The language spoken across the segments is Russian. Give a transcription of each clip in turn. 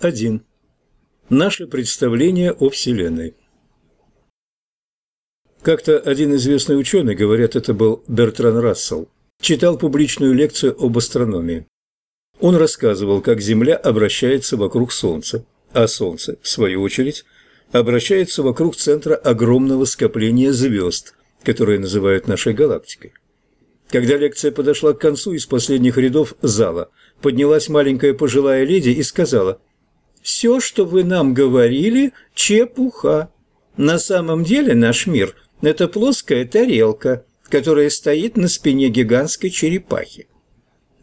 1. Наше представление о Вселенной. Как-то один известный ученый, говорят, это был Бертран Рассел, читал публичную лекцию об астрономии. Он рассказывал, как Земля обращается вокруг Солнца, а Солнце, в свою очередь, обращается вокруг центра огромного скопления звезд, которые называют нашей галактикой. Когда лекция подошла к концу, из последних рядов зала поднялась маленькая пожилая леди и сказала – все, что вы нам говорили, чепуха. На самом деле наш мир – это плоская тарелка, которая стоит на спине гигантской черепахи.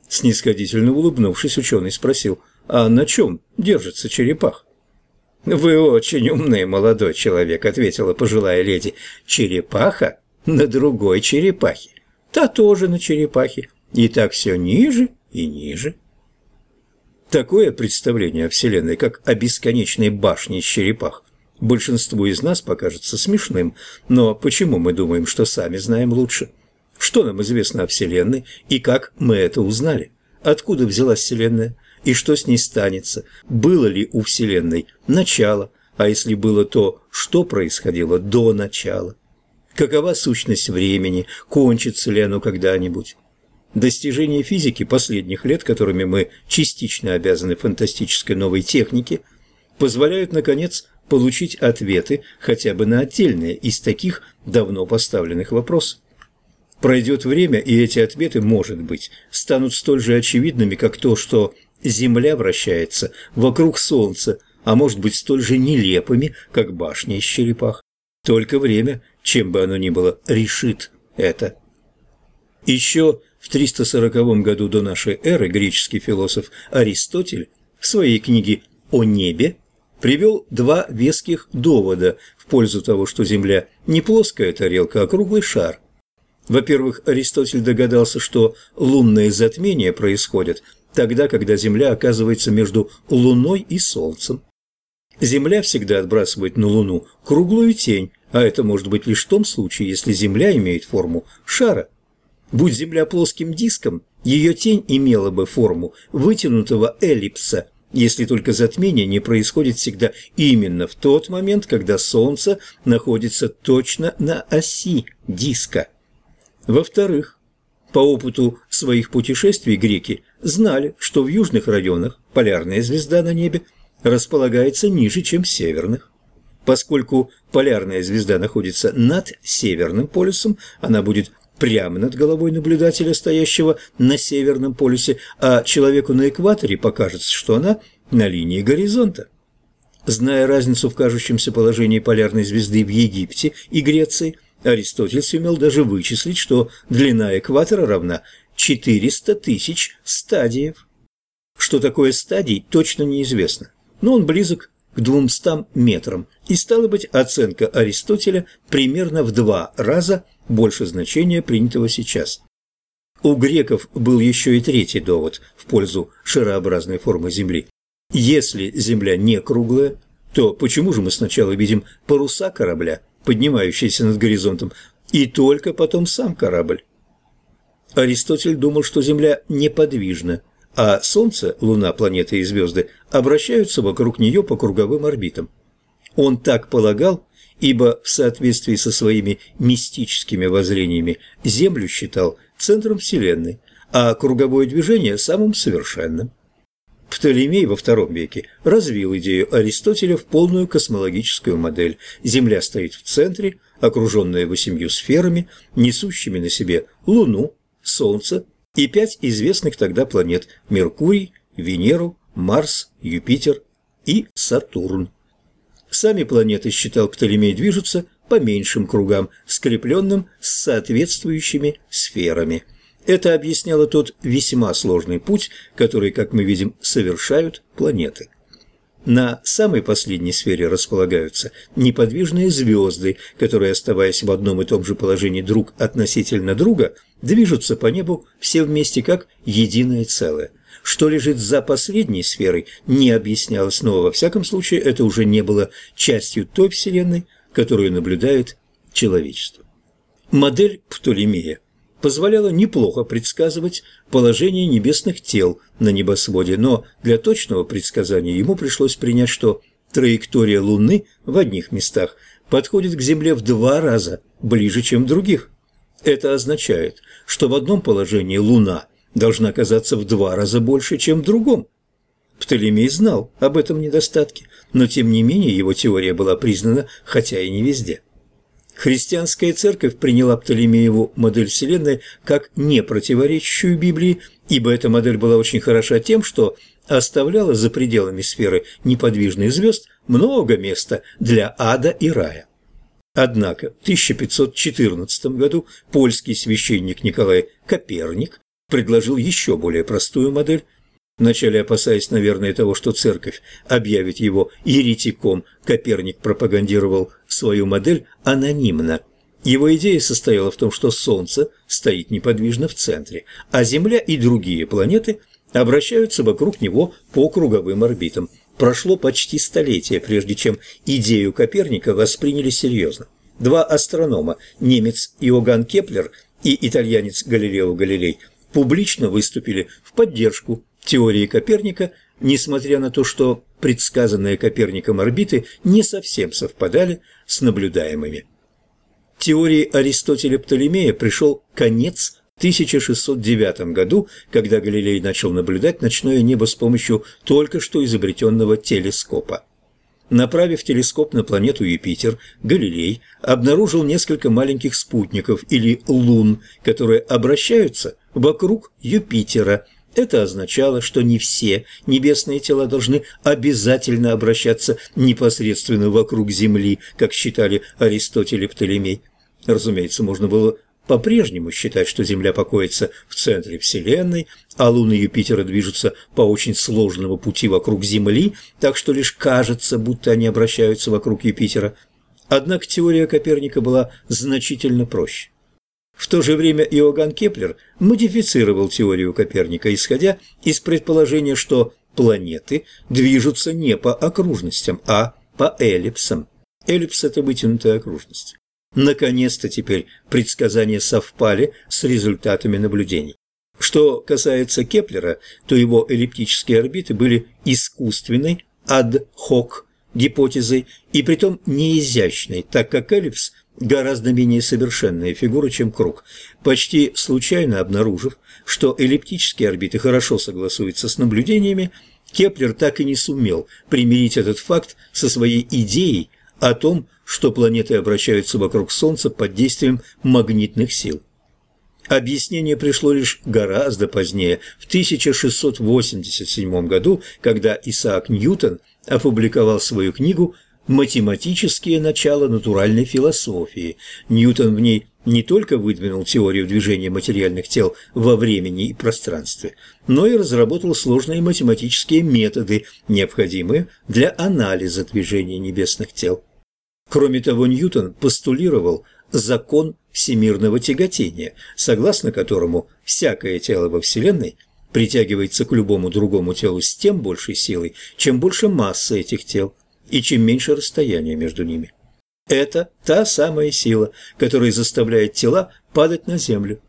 Снисходительно улыбнувшись, ученый спросил, а на чем держится черепах? «Вы очень умный молодой человек», — ответила пожилая леди. «Черепаха на другой черепахе, та тоже на черепахе, и так все ниже и ниже». Такое представление о Вселенной, как о бесконечной башне из черепах, большинству из нас покажется смешным, но почему мы думаем, что сами знаем лучше? Что нам известно о Вселенной и как мы это узнали? Откуда взялась Вселенная? И что с ней станется? Было ли у Вселенной начало? А если было, то что происходило до начала? Какова сущность времени? Кончится ли оно когда-нибудь? Достижения физики последних лет, которыми мы частично обязаны фантастической новой технике, позволяют, наконец, получить ответы хотя бы на отдельные из таких давно поставленных вопросов. Пройдет время, и эти ответы, может быть, станут столь же очевидными, как то, что Земля вращается вокруг Солнца, а может быть столь же нелепыми, как башня из черепах. Только время, чем бы оно ни было, решит это. Еще в 340 году до нашей эры греческий философ Аристотель в своей книге «О небе» привел два веских довода в пользу того, что Земля не плоская тарелка, а круглый шар. Во-первых, Аристотель догадался, что лунные затмения происходят тогда, когда Земля оказывается между Луной и Солнцем. Земля всегда отбрасывает на Луну круглую тень, а это может быть лишь в том случае, если Земля имеет форму шара. Будь Земля плоским диском, ее тень имела бы форму вытянутого эллипса, если только затмение не происходит всегда именно в тот момент, когда Солнце находится точно на оси диска. Во-вторых, по опыту своих путешествий греки знали, что в южных районах полярная звезда на небе располагается ниже, чем в северных. Поскольку полярная звезда находится над северным полюсом, она будет прямо над головой наблюдателя, стоящего на Северном полюсе, а человеку на экваторе покажется, что она на линии горизонта. Зная разницу в кажущемся положении полярной звезды в Египте и Греции, Аристотель сумел даже вычислить, что длина экватора равна 400 тысяч стадиев. Что такое стадий, точно неизвестно, но он близок к 200 метрам, и стало быть, оценка Аристотеля примерно в два раза больше значения принятого сейчас. У греков был еще и третий довод в пользу шарообразной формы Земли. Если Земля не круглая, то почему же мы сначала видим паруса корабля, поднимающиеся над горизонтом, и только потом сам корабль? Аристотель думал, что Земля неподвижна, а Солнце, Луна, планеты и звезды обращаются вокруг нее по круговым орбитам. Он так полагал, ибо в соответствии со своими мистическими воззрениями Землю считал центром Вселенной, а круговое движение – самым совершенным. Птолемей во втором веке развил идею Аристотеля в полную космологическую модель. Земля стоит в центре, окруженная восемью сферами, несущими на себе Луну, Солнце и пять известных тогда планет – Меркурий, Венеру, Марс, Юпитер и Сатурн. Сами планеты, считал Птолемей, движутся по меньшим кругам, скрепленным с соответствующими сферами. Это объясняло тот весьма сложный путь, который, как мы видим, совершают планеты. На самой последней сфере располагаются неподвижные звезды, которые, оставаясь в одном и том же положении друг относительно друга, движутся по небу все вместе как единое целое. Что лежит за последней сферой, не объяснялось, но во всяком случае это уже не было частью той Вселенной, которую наблюдает человечество. Модель Птолемея позволяло неплохо предсказывать положение небесных тел на небосводе, но для точного предсказания ему пришлось принять, что траектория Луны в одних местах подходит к Земле в два раза ближе, чем в других. Это означает, что в одном положении Луна должна оказаться в два раза больше, чем в другом. Птолемей знал об этом недостатке, но тем не менее его теория была признана, хотя и не везде. Христианская церковь приняла Птолемееву модель Вселенной как не противоречащую Библии, ибо эта модель была очень хороша тем, что оставляла за пределами сферы неподвижных звезд много места для ада и рая. Однако в 1514 году польский священник Николай Коперник предложил еще более простую модель, Вначале опасаясь, наверное, того, что церковь объявит его еретиком, Коперник пропагандировал свою модель анонимно. Его идея состояла в том, что Солнце стоит неподвижно в центре, а Земля и другие планеты обращаются вокруг него по круговым орбитам. Прошло почти столетие, прежде чем идею Коперника восприняли серьезно. Два астронома, немец Иоганн Кеплер и итальянец Галилео Галилей, публично выступили в поддержку теории Коперника, несмотря на то, что предсказанные Коперником орбиты не совсем совпадали с наблюдаемыми. Теории Аристотеля Птолемея пришел конец 1609 году, когда Галилей начал наблюдать ночное небо с помощью только что изобретенного телескопа. Направив телескоп на планету Юпитер, Галилей обнаружил несколько маленьких спутников или лун, которые обращаются вокруг Юпитера – это означало, что не все небесные тела должны обязательно обращаться непосредственно вокруг Земли, как считали Аристотель и Птолемей. Разумеется, можно было по-прежнему считать, что Земля покоится в центре Вселенной, а Луны Юпитера движутся по очень сложному пути вокруг Земли, так что лишь кажется, будто они обращаются вокруг Юпитера. Однако теория Коперника была значительно проще. В то же время Иоганн Кеплер модифицировал теорию Коперника, исходя из предположения, что планеты движутся не по окружностям, а по эллипсам. Эллипс – это вытянутая окружность. Наконец-то теперь предсказания совпали с результатами наблюдений. Что касается Кеплера, то его эллиптические орбиты были искусственной, ad hoc гипотезой, и притом неизящной, так как эллипс гораздо менее совершенная фигура, чем круг, почти случайно обнаружив, что эллиптические орбиты хорошо согласуются с наблюдениями, Кеплер так и не сумел примирить этот факт со своей идеей о том, что планеты обращаются вокруг Солнца под действием магнитных сил. Объяснение пришло лишь гораздо позднее, в 1687 году, когда Исаак Ньютон опубликовал свою книгу математические начала натуральной философии. Ньютон в ней не только выдвинул теорию движения материальных тел во времени и пространстве, но и разработал сложные математические методы, необходимые для анализа движения небесных тел. Кроме того, Ньютон постулировал закон всемирного тяготения, согласно которому всякое тело во Вселенной притягивается к любому другому телу с тем большей силой, чем больше масса этих тел – и чем меньше расстояние между ними. Это та самая сила, которая заставляет тела падать на землю.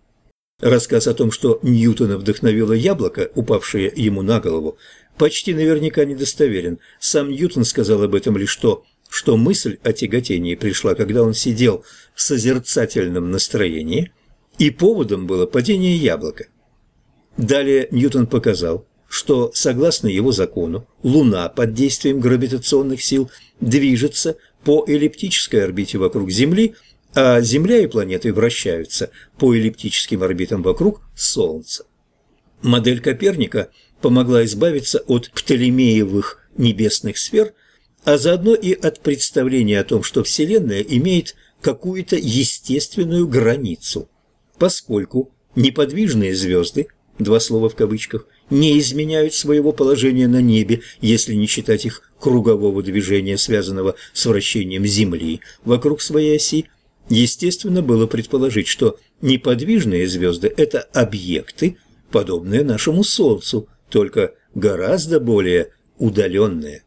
Рассказ о том, что Ньютона вдохновило яблоко, упавшее ему на голову, почти наверняка недостоверен. Сам Ньютон сказал об этом лишь то, что мысль о тяготении пришла, когда он сидел в созерцательном настроении, и поводом было падение яблока. Далее Ньютон показал, что, согласно его закону, Луна под действием гравитационных сил движется по эллиптической орбите вокруг Земли, а Земля и планеты вращаются по эллиптическим орбитам вокруг Солнца. Модель Коперника помогла избавиться от птолемеевых небесных сфер, а заодно и от представления о том, что Вселенная имеет какую-то естественную границу, поскольку неподвижные звезды, два слова в кавычках, не изменяют своего положения на небе, если не считать их кругового движения, связанного с вращением Земли вокруг своей оси, естественно было предположить, что неподвижные звезды – это объекты, подобные нашему Солнцу, только гораздо более удаленные.